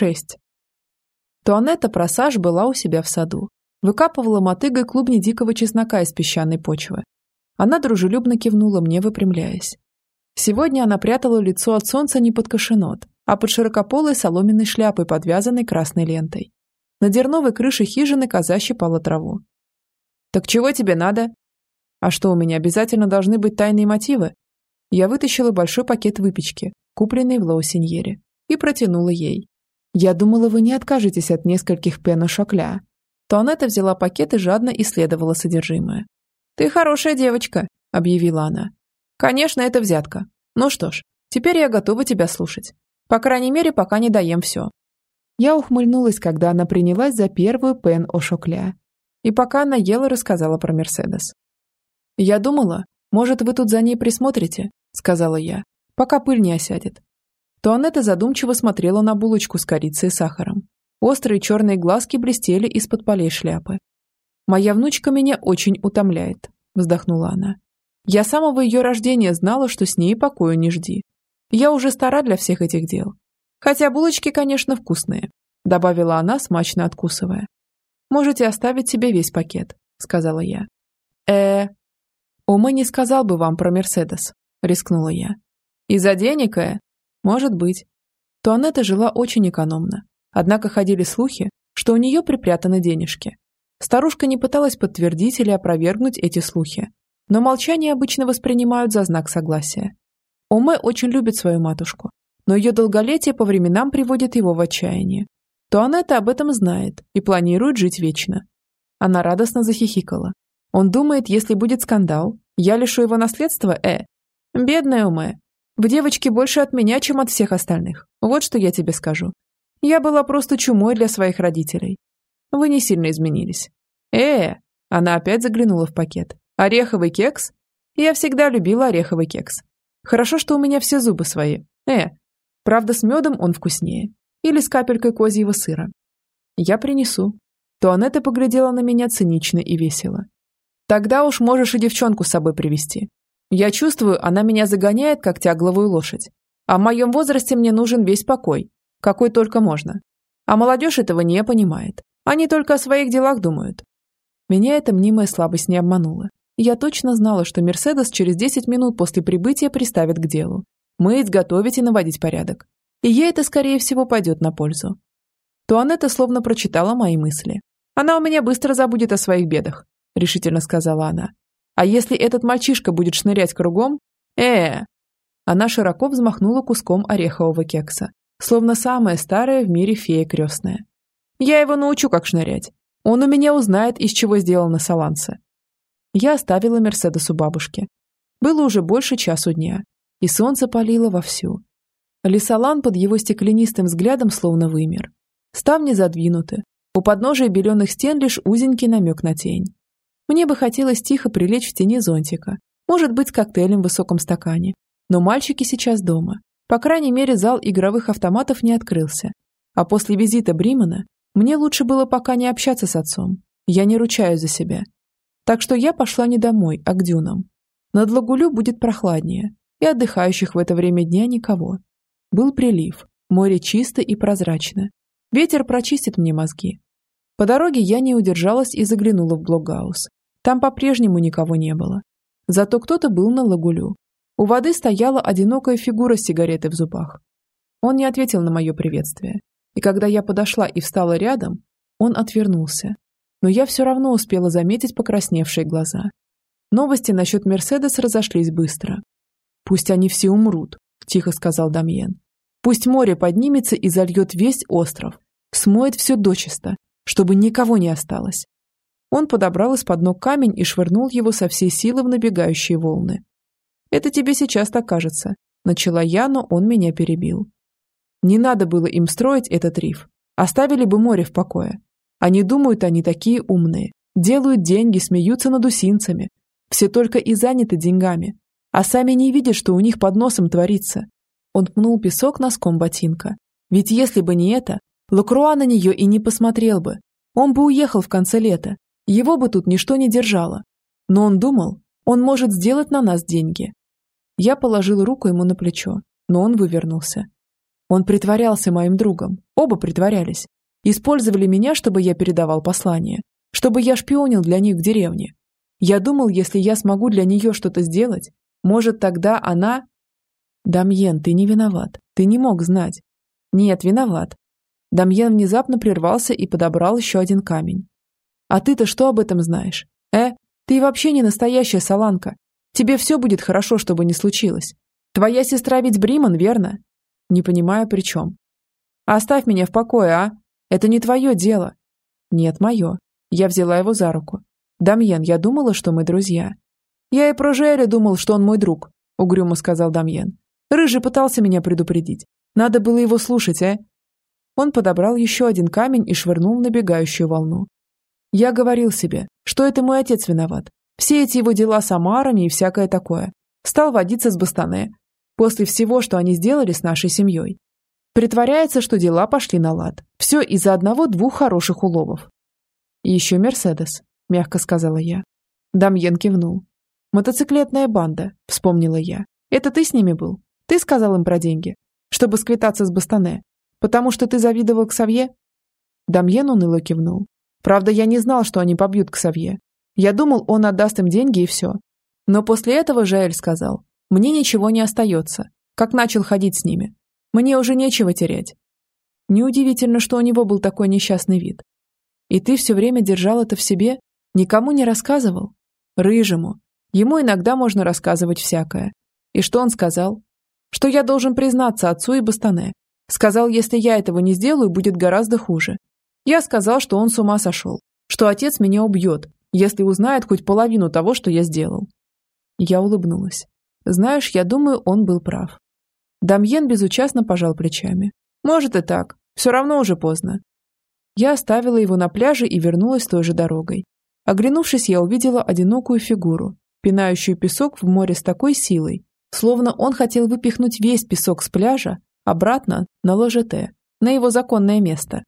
Шесть. Туанетта Просаж была у себя в саду. Выкапывала мотыгой клубни дикого чеснока из песчаной почвы. Она дружелюбно кивнула мне, выпрямляясь. Сегодня она прятала лицо от солнца не под кашенот, а под широкополой соломенной шляпой, подвязанной красной лентой. На дерновой крыше хижины коза щипала траву. «Так чего тебе надо?» «А что, у меня обязательно должны быть тайные мотивы?» Я вытащила большой пакет выпечки, купленный в Лоусиньере, и протянула ей. «Я думала, вы не откажетесь от нескольких пена шокля». Туанетта взяла пакет и жадно исследовала содержимое. «Ты хорошая девочка», — объявила она. «Конечно, это взятка. Ну что ж, теперь я готова тебя слушать. По крайней мере, пока не доем все». Я ухмыльнулась, когда она принялась за первую пен о шокля. И пока она ела, рассказала про Мерседес. «Я думала, может, вы тут за ней присмотрите?» — сказала я, — «пока пыль не осядет». Туанетта задумчиво смотрела на булочку с корицей и сахаром. Острые черные глазки блестели из-под полей шляпы. «Моя внучка меня очень утомляет», — вздохнула она. «Я с самого ее рождения знала, что с ней покою не жди. Я уже стара для всех этих дел. Хотя булочки, конечно, вкусные», — добавила она, смачно откусывая. «Можете оставить себе весь пакет», — сказала я. э «Ома не сказал бы вам про Мерседес», — рискнула я. «Из-за денег, э? Может быть». Туанетта жила очень экономно. Однако ходили слухи, что у нее припрятаны денежки. Старушка не пыталась подтвердить или опровергнуть эти слухи, но молчание обычно воспринимают за знак согласия. Оме очень любит свою матушку, но ее долголетие по временам приводит его в отчаяние. Туанетта об этом знает и планирует жить вечно. Она радостно захихикала. Он думает, если будет скандал, я лишу его наследства, э. Бедная Уме. В девочке больше от меня, чем от всех остальных. Вот что я тебе скажу. Я была просто чумой для своих родителей. Вы не сильно изменились. Э, она опять заглянула в пакет. Ореховый кекс? Я всегда любила ореховый кекс. Хорошо, что у меня все зубы свои. Э, правда, с медом он вкуснее. Или с капелькой козьего сыра. Я принесу. Туанетта поглядела на меня цинично и весело. Тогда уж можешь и девчонку с собой привести. Я чувствую, она меня загоняет, как тягловую лошадь. А в моем возрасте мне нужен весь покой, какой только можно. А молодежь этого не понимает. Они только о своих делах думают. Меня эта мнимая слабость не обманула. Я точно знала, что Мерседес через 10 минут после прибытия приставит к делу. Мыть, готовить и наводить порядок. И ей это, скорее всего, пойдет на пользу. Туанетта словно прочитала мои мысли. Она у меня быстро забудет о своих бедах, решительно сказала она. А если этот мальчишка будет шнырять кругом? э Она широко взмахнула куском орехового кекса, словно самая старая в мире фея крестная. Я его научу, как шнырять. Он у меня узнает, из чего сделано саланце. Я оставила Мерседес у бабушки. Было уже больше часу дня, и солнце палило вовсю. Лисалан под его стеклянистым взглядом словно вымер. Ставни задвинуты. У подножия беленых стен лишь узенький намек на тень. Мне бы хотелось тихо прилечь в тени зонтика, может быть, с коктейлем в высоком стакане. Но мальчики сейчас дома. По крайней мере, зал игровых автоматов не открылся. А после визита Бримана мне лучше было пока не общаться с отцом. Я не ручаю за себя. Так что я пошла не домой, а к дюнам. Над Лагулю будет прохладнее, и отдыхающих в это время дня никого. Был прилив, море чисто и прозрачно. Ветер прочистит мне мозги. По дороге я не удержалась и заглянула в Блокгаус. Там по-прежнему никого не было. Зато кто-то был на Лагулю. У воды стояла одинокая фигура с сигаретой в зубах. Он не ответил на мое приветствие и когда я подошла и встала рядом, он отвернулся. Но я все равно успела заметить покрасневшие глаза. Новости насчет Мерседес разошлись быстро. «Пусть они все умрут», – тихо сказал Дамьен. «Пусть море поднимется и зальет весь остров, смоет все дочисто, чтобы никого не осталось». Он подобрал из-под ног камень и швырнул его со всей силы в набегающие волны. «Это тебе сейчас так кажется», – начала я, но он меня перебил. Не надо было им строить этот риф. Оставили бы море в покое. Они думают, они такие умные. Делают деньги, смеются над усинцами. Все только и заняты деньгами. А сами не видят, что у них под носом творится. Он пнул песок носком ботинка. Ведь если бы не это, Лакруа на нее и не посмотрел бы. Он бы уехал в конце лета. Его бы тут ничто не держало. Но он думал, он может сделать на нас деньги. Я положил руку ему на плечо, но он вывернулся. Он притворялся моим другом. Оба притворялись. Использовали меня, чтобы я передавал послание. Чтобы я шпионил для них в деревне. Я думал, если я смогу для нее что-то сделать, может, тогда она... Дамьен, ты не виноват. Ты не мог знать. Нет, виноват. Дамьен внезапно прервался и подобрал еще один камень. А ты-то что об этом знаешь? Э, ты вообще не настоящая саланка. Тебе все будет хорошо, чтобы не случилось. Твоя сестра ведь Бриман, верно? Не понимаю, при чем. Оставь меня в покое, а? Это не твое дело. Нет, мое. Я взяла его за руку. Дамьен, я думала, что мы друзья. Я и про Желя думал, что он мой друг, угрюмо сказал Дамьен. Рыжий пытался меня предупредить. Надо было его слушать, а? Он подобрал еще один камень и швырнул в набегающую волну. Я говорил себе, что это мой отец виноват. Все эти его дела с Амарами и всякое такое. Стал водиться с Бастане. После всего, что они сделали с нашей семьей. Притворяется, что дела пошли на лад. Все из-за одного-двух хороших уловов. Еще Мерседес, мягко сказала я. Дамьен кивнул. Мотоциклетная банда, вспомнила я. Это ты с ними был? Ты сказал им про деньги? Чтобы сквитаться с Бастане? Потому что ты завидовал к Савье? Дамьен уныло кивнул. Правда, я не знал, что они побьют к Савье. Я думал, он отдаст им деньги и все. Но после этого Жаэль сказал, мне ничего не остается, как начал ходить с ними. Мне уже нечего терять. Неудивительно, что у него был такой несчастный вид. И ты все время держал это в себе? Никому не рассказывал? Рыжему. Ему иногда можно рассказывать всякое. И что он сказал? Что я должен признаться отцу и Бастане. Сказал, если я этого не сделаю, будет гораздо хуже. Я сказал, что он с ума сошел, что отец меня убьет, если узнает хоть половину того, что я сделал. Я улыбнулась. Знаешь, я думаю, он был прав. Дамьен безучастно пожал плечами. Может и так. Все равно уже поздно. Я оставила его на пляже и вернулась той же дорогой. Оглянувшись, я увидела одинокую фигуру, пинающую песок в море с такой силой, словно он хотел выпихнуть весь песок с пляжа обратно на ложе Т, на его законное место.